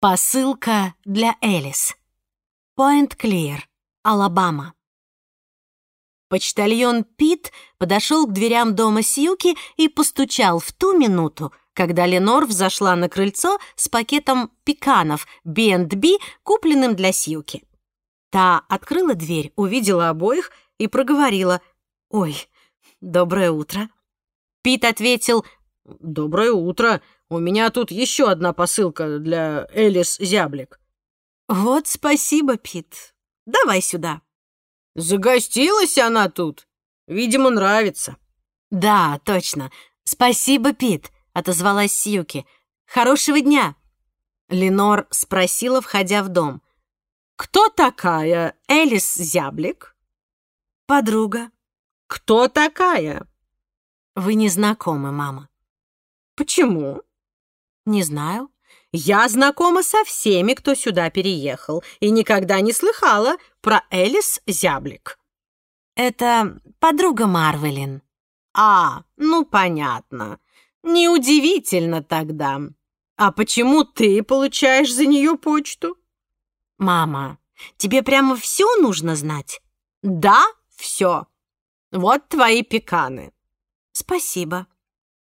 Посылка для Элис. Пойнт-Клир, Алабама. Почтальон Пит подошел к дверям дома Сьюки и постучал в ту минуту, когда Ленор взошла на крыльцо с пакетом пеканов B&B, купленным для Сьюки. Та открыла дверь, увидела обоих и проговорила «Ой, доброе утро». Пит ответил «Доброе утро. У меня тут еще одна посылка для Элис Зяблик». «Вот спасибо, Пит. Давай сюда». Загостилась она тут. Видимо, нравится. Да, точно. Спасибо, Пит, отозвалась Сьюки. Хорошего дня. Ленор спросила, входя в дом. Кто такая Элис Зяблик? Подруга. Кто такая? Вы не знакомы, мама. Почему? Не знаю. Я знакома со всеми, кто сюда переехал, и никогда не слыхала про Элис Зяблик. Это подруга Марвелин. А, ну понятно. Неудивительно тогда. А почему ты получаешь за нее почту? Мама, тебе прямо все нужно знать? Да, все. Вот твои пеканы. Спасибо.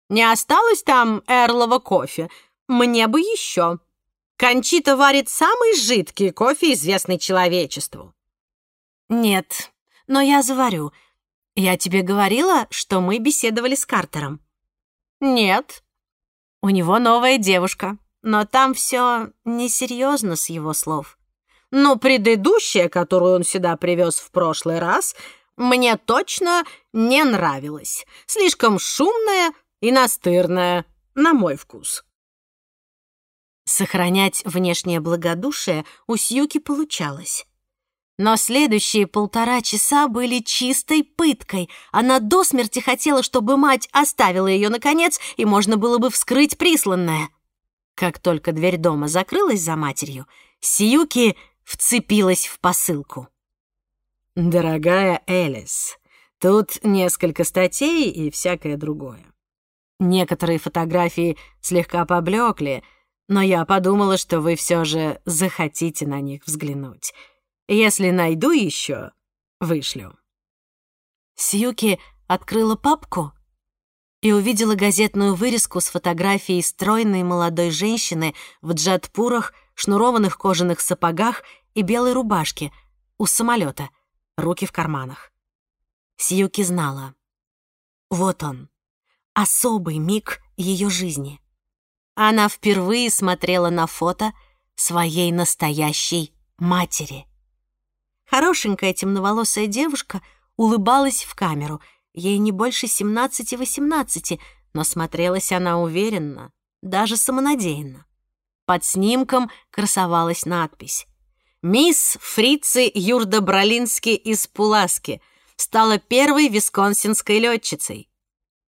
Не осталось там эрлова кофе? Мне бы еще. Кончита варит самый жидкий кофе, известный человечеству. Нет, но я заварю. Я тебе говорила, что мы беседовали с Картером? Нет. У него новая девушка, но там все несерьезно с его слов. Но предыдущая, которую он сюда привез в прошлый раз, мне точно не нравилась. Слишком шумная и настырная, на мой вкус. Сохранять внешнее благодушие у Сьюки получалось. Но следующие полтора часа были чистой пыткой. Она до смерти хотела, чтобы мать оставила ее наконец, и можно было бы вскрыть присланное. Как только дверь дома закрылась за матерью, Сьюки вцепилась в посылку. «Дорогая Элис, тут несколько статей и всякое другое. Некоторые фотографии слегка поблекли — но я подумала, что вы все же захотите на них взглянуть. Если найду еще, вышлю». Сьюки открыла папку и увидела газетную вырезку с фотографией стройной молодой женщины в джатпурах, шнурованных кожаных сапогах и белой рубашке у самолета, руки в карманах. Сьюки знала. Вот он, особый миг ее жизни — она впервые смотрела на фото своей настоящей матери. Хорошенькая темноволосая девушка улыбалась в камеру. Ей не больше 17-18, но смотрелась она уверенно, даже самонадеянно. Под снимком красовалась надпись «Мисс Фрицы Юрда Бролински из Пуласки стала первой висконсинской летчицей».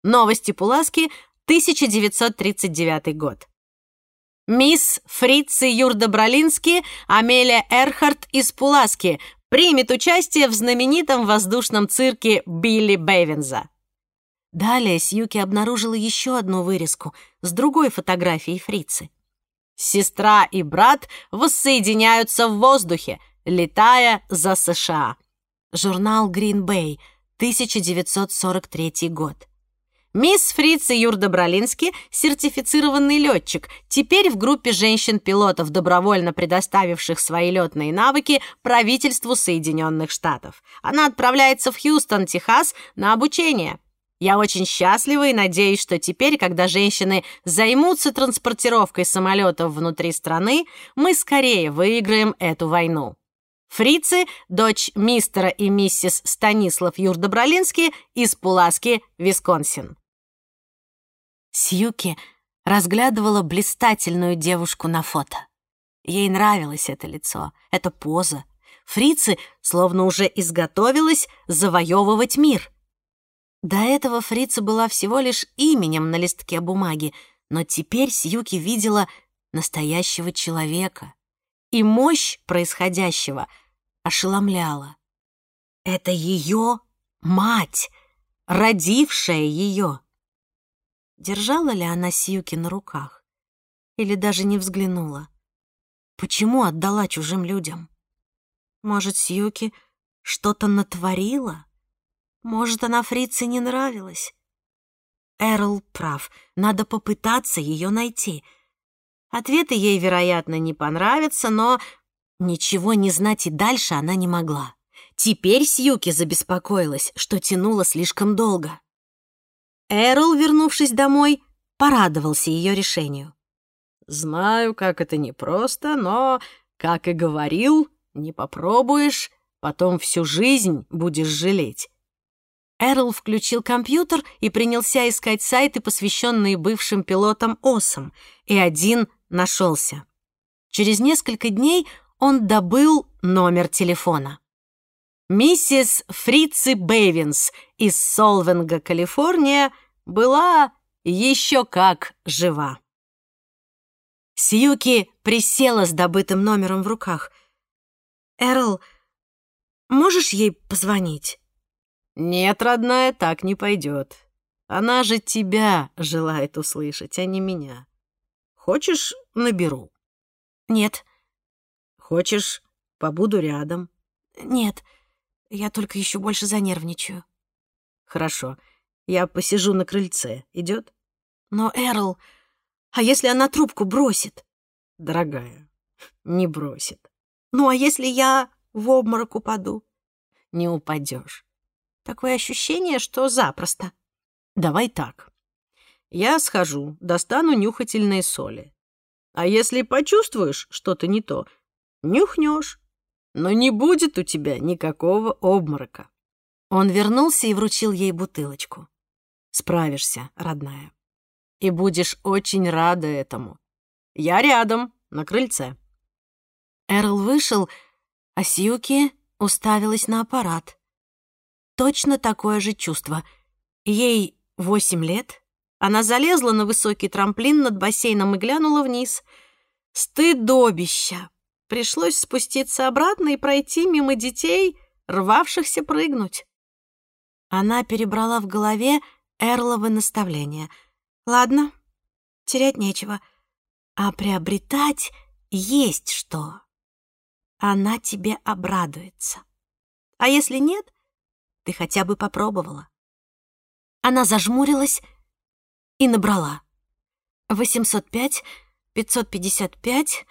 Новости Пуласки 1939 год. Мисс Фрицы Юрдобролински Амелия Эрхард из Пуласки примет участие в знаменитом воздушном цирке Билли Бэйвенза. Далее Сьюки обнаружила еще одну вырезку с другой фотографией Фрицы. Сестра и брат воссоединяются в воздухе, летая за США. Журнал Green Bay, 1943 год. Мисс Юрда Бролински – сертифицированный летчик, теперь в группе женщин-пилотов, добровольно предоставивших свои летные навыки правительству Соединенных Штатов. Она отправляется в Хьюстон, Техас, на обучение. Я очень счастлива и надеюсь, что теперь, когда женщины займутся транспортировкой самолетов внутри страны, мы скорее выиграем эту войну. Фрицы – дочь мистера и миссис Станислав Юрдобролински из Пуласки, Висконсин. Сьюки разглядывала блистательную девушку на фото. Ей нравилось это лицо, эта поза. Фрицы словно уже изготовилась завоевывать мир. До этого Фрица была всего лишь именем на листке бумаги, но теперь Сьюки видела настоящего человека. И мощь происходящего ошеломляла. Это ее мать, родившая ее. Держала ли она Сьюки на руках? Или даже не взглянула? Почему отдала чужим людям? Может, Сьюки что-то натворила? Может, она фрице не нравилась? Эрл прав, надо попытаться ее найти. Ответы ей, вероятно, не понравятся, но ничего не знать и дальше она не могла. Теперь Сьюки забеспокоилась, что тянула слишком долго. Эрл, вернувшись домой, порадовался ее решению. «Знаю, как это непросто, но, как и говорил, не попробуешь, потом всю жизнь будешь жалеть». Эрл включил компьютер и принялся искать сайты, посвященные бывшим пилотам-асам, и один нашелся. Через несколько дней он добыл номер телефона. Миссис Фрицы Бэйвинс из Солвенга, Калифорния, была еще как жива. Сьюки присела с добытым номером в руках. «Эрл, можешь ей позвонить?» «Нет, родная, так не пойдет. Она же тебя желает услышать, а не меня. Хочешь, наберу?» «Нет». «Хочешь, побуду рядом?» «Нет». Я только еще больше занервничаю. Хорошо. Я посижу на крыльце. Идет? Но, Эрл, а если она трубку бросит? Дорогая, не бросит. Ну, а если я в обморок упаду? Не упадешь. Такое ощущение, что запросто. Давай так. Я схожу, достану нюхательные соли. А если почувствуешь что-то не то, нюхнешь но не будет у тебя никакого обморока». Он вернулся и вручил ей бутылочку. «Справишься, родная. И будешь очень рада этому. Я рядом, на крыльце». Эрл вышел, а Сьюки уставилась на аппарат. Точно такое же чувство. Ей восемь лет. Она залезла на высокий трамплин над бассейном и глянула вниз. Стыдобища! Пришлось спуститься обратно и пройти мимо детей, рвавшихся прыгнуть. Она перебрала в голове Эрловы наставления. Ладно, терять нечего, а приобретать есть что. Она тебе обрадуется. А если нет, ты хотя бы попробовала. Она зажмурилась и набрала. 805, 555,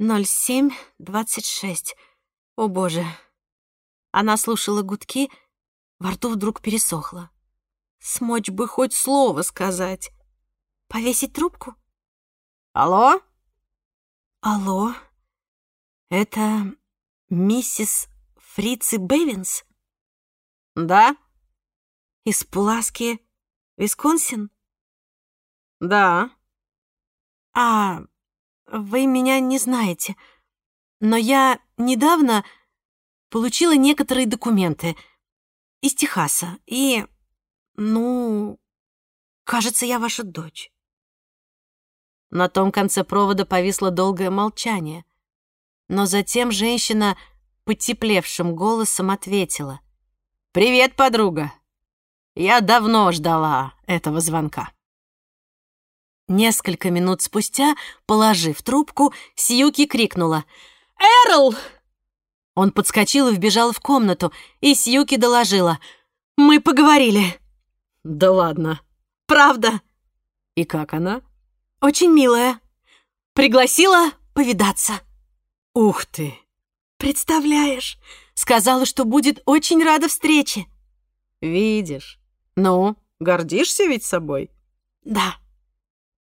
07.26. О, боже. Она слушала гудки, во рту вдруг пересохло. Смочь бы хоть слово сказать. Повесить трубку? Алло? Алло? Это миссис Фрицы Бевинс? Да. Из Пуласки, Висконсин? Да. А вы меня не знаете, но я недавно получила некоторые документы из Техаса, и, ну, кажется, я ваша дочь». На том конце провода повисло долгое молчание, но затем женщина потеплевшим голосом ответила. «Привет, подруга! Я давно ждала этого звонка». Несколько минут спустя, положив трубку, Сьюки крикнула «Эрл!». Он подскочил и вбежал в комнату, и Сьюки доложила «Мы поговорили». «Да ладно». «Правда». «И как она?» «Очень милая. Пригласила повидаться». «Ух ты!» «Представляешь, сказала, что будет очень рада встрече». «Видишь? Ну, гордишься ведь собой?» «Да».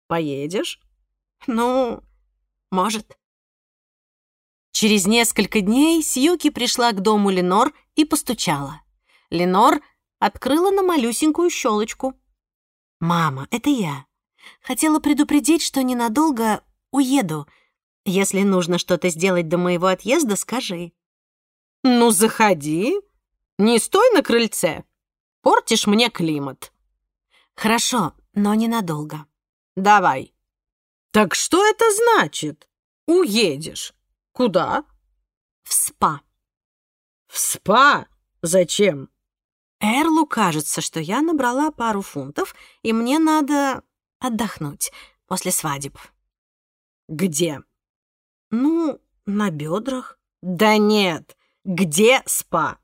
Поедешь? Ну, может. Через несколько дней Сьюки пришла к дому Ленор и постучала. Ленор открыла на малюсенькую щелочку. «Мама, это я. Хотела предупредить, что ненадолго уеду. Если нужно что-то сделать до моего отъезда, скажи». «Ну, заходи. Не стой на крыльце. Портишь мне климат». «Хорошо, но ненадолго». Давай. Так что это значит? Уедешь. Куда? В спа. В спа? Зачем? Эрлу кажется, что я набрала пару фунтов, и мне надо отдохнуть после свадеб. Где? Ну, на бедрах. Да нет. Где спа?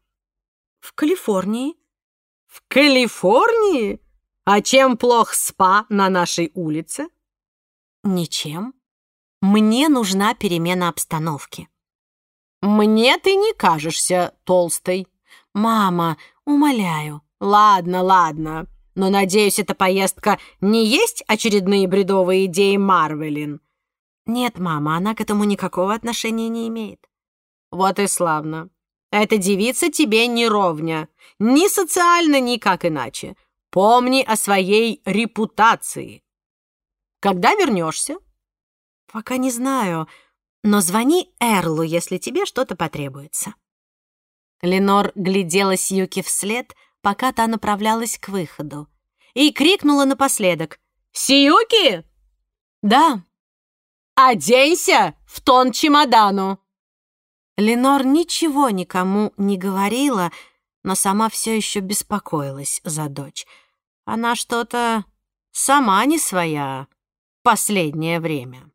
В Калифорнии. В Калифорнии? А чем плох спа на нашей улице? Ничем. Мне нужна перемена обстановки. Мне ты не кажешься толстой. Мама, умоляю. Ладно, ладно. Но, надеюсь, эта поездка не есть очередные бредовые идеи Марвелин? Нет, мама, она к этому никакого отношения не имеет. Вот и славно. Эта девица тебе не ровня. Ни социально, ни как иначе. Помни о своей репутации. Когда вернешься? Пока не знаю, но звони Эрлу, если тебе что-то потребуется. Ленор глядела Сьюки вслед, пока та направлялась к выходу, и крикнула напоследок. «Сьюки!» «Да». «Оденься в тон чемодану!» Ленор ничего никому не говорила, но сама все еще беспокоилась за дочь. Она что-то сама не своя последнее время.